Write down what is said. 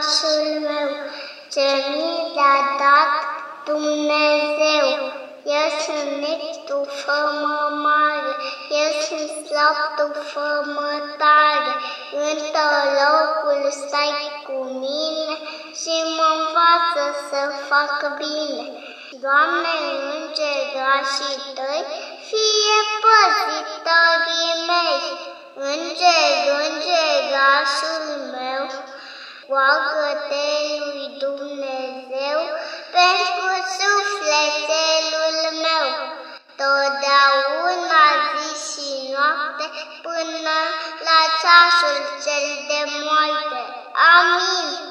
Îngerașul meu, ce mi l-a dat Dumnezeu. Eu sunt mic, tu fă-mă mare, eu sunt slab, tu fă-mă tare. În locul stai cu mine și mă învață să fac bine. Doamne, îngerașii tăi, fie roagă-te lui Dumnezeu pentru sufletelul meu. Totdeauna zi și noapte până la ceasul cel de moarte. Amin.